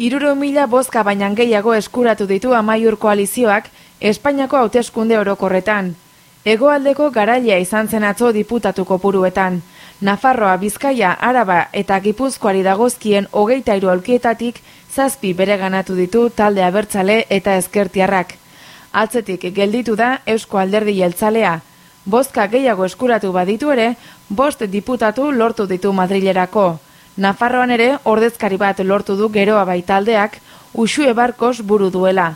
Iruro mila bozka baina gehiago eskuratu ditu amaiur koalizioak Espainiako hauteskunde orokorretan. Hegoaldeko garaia izan zen atzo diputatu kopuruetan. Nafarroa, Bizkaia, Araba eta Gipuzkoari dagozkien hogeita hiru aulkietatik zazpi bere ganatu ditu talde abertzale eta ezkertiarrak. Atzetik gelditu da Eusko Alderdi Jeltzalea. Bozka gehiago eskuratu baditu ere, bost diputatu lortu ditu Madrilerako. Nafarroan ere ordezkari bat lortu du geroa baitaldeak Uxue Barkos buru duela.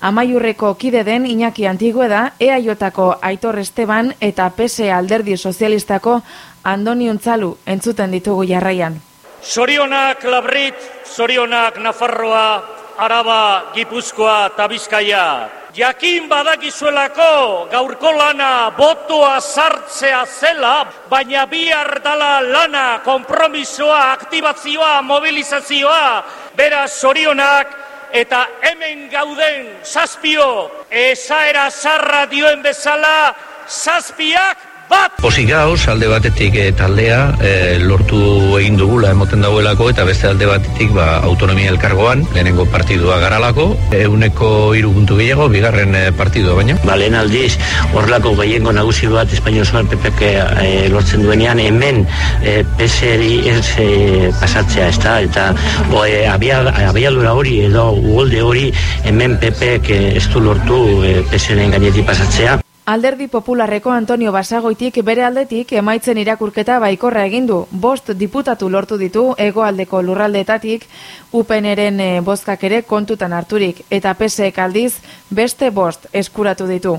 Amaiurreko kide den Iñaki Antigueda, EAJako Aitor Esteban eta PSE Alderdi Sozialistako Andoni Untzalu entzuten ditugu jarraian. Sorionak Labrit, Sorionak Nafarroa, Araba, Gipuzkoa eta Bizkaia. Jakin badakizuelako gaurko lana botoa sartzea zela, baina bihar dala lana, kompromisoa, aktibazioa, mobilizazioa, bera sorionak eta hemen gauden zazpio ezaera zarra dioen bezala zazpiak bat! Pozik gauz, alde batetik e, taldea e, lortu egin dugula emoten dagoelako eta beste alde batetik ba, autonomia elkargoan, lehenengo partidua garalako, euneko iruguntu gehiago, bigarren e, partidua baina. Ba, lehen aldiz, horrelako gehiengo nagusi bat espainozoan PPK e, lortzen duenean, hemen e, PSRI ez e, pasatzea, ez da, eta o, e, abiadura hori edo ugolde hori hemen PPK ez du lortu e, PSRI gainetik pasatzea. Alderdi Popularreko Antonio Basagoitik bere aldetik emaitzen irakurketa baikorra egin du. Bost diputatu lortu ditu hegoaldeko lurraldeetatik UPNren eh, bozkak ere kontutan harturik eta PSek aldiz beste bost eskuratu ditu.